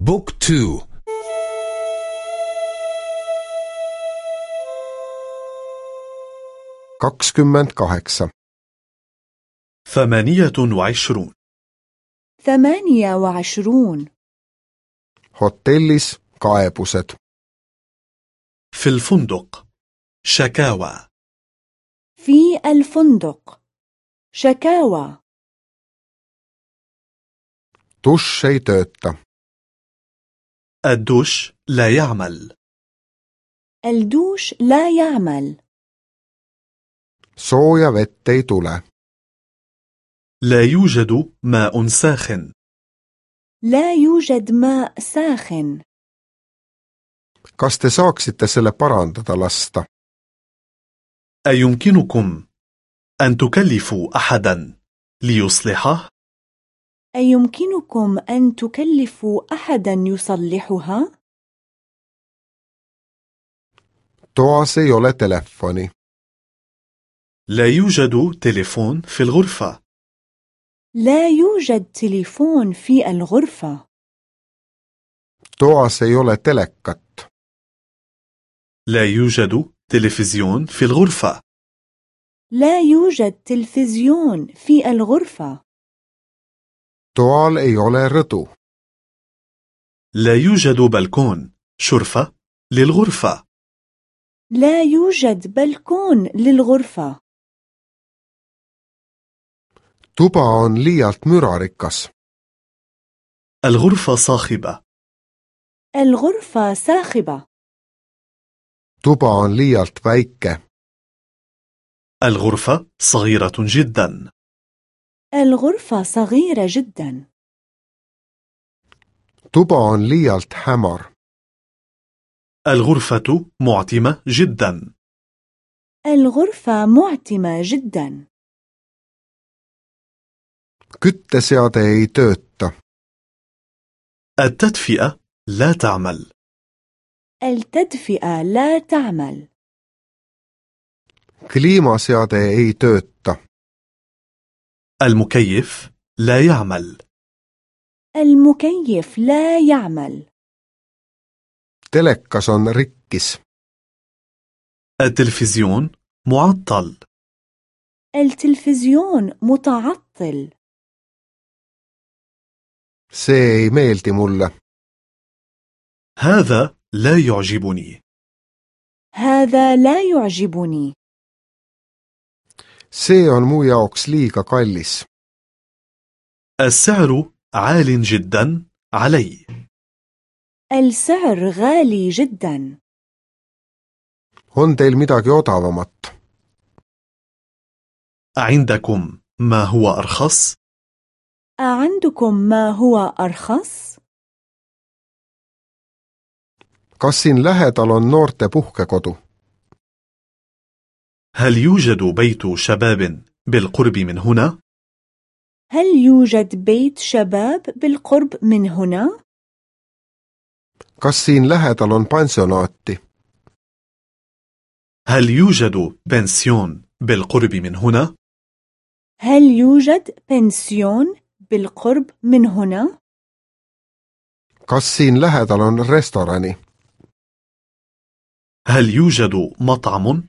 بوك تو. kakskümmend kaheksa. ثمانية وعشرون. ثمانية وعشرون. Hotellis kaebused. في الفندق. شكاوى. في الفندق. شكاوى. Ei tööta. الدوش لا يعمل. الدوش لا يعمل. Sooja vett ei tule. لا يوجد ماء ساخن. لا يوجد ماء ساخن. Kas te saaksite selle parandada lasta? أيمكنكم أن تكلفوا أحدا ليصلحه؟ أيمكنكم أن تكلفوا أحدا يصلحها؟ ole telefoni لا يوجد تليفون في الغرفة. لا يوجد تليفون في الغرفة. toas ei ole telekat لا يوجد تلفزيون في الغرفة. لا يوجد تلفزيون في الغرفة. Toal ei ole rõdu لا يوجد بلكون. شرفة للغرفة. لا يوجد بلكون للغرفة. tuba on liialt mürarikas الغرفة صاخبة. الغرفة صاخبة. tuba on liialt väike الغرفة صغيرة جدا. الغرفة صغيرة جدا. on liialt hämar الغرفة معتمة جدا. الغرفة معتمة جدا. kütteseade ei tööta التدفئة لا تعمل. التدفئة لا تعمل. kliimaseade ei tööta المكيف لا يعمل. المكيف لا يعمل. telekas on rikkis التلفزيون معطل. التلفزيون متعطل. See ei meeldi mulle. هذا لا يعجبني. هذا لا يعجبني. See on mu jaoks liiga kallis السعر عال جدا علي السعر غالي جدا on teil midagi odavamat عندكم ما هو أرخص؟ أعندكم ما هو أرخص؟ kas siin lähedal on noorte puhkekodu هل يوجد بيت شباب بالقرب من هنا؟ هل يوجد بيت شباب بالقرب من هنا؟ kas siin lähedal on هل يوجد بنسيون بالقرب من هنا؟ هل يوجد بنسيون بالقرب من هنا؟ kas siin lähedal on restorani هل يوجد مطعم